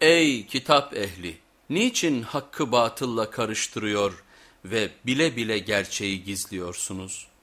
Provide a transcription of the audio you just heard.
Ey kitap ehli! Niçin hakkı batılla karıştırıyor ve bile bile gerçeği gizliyorsunuz?''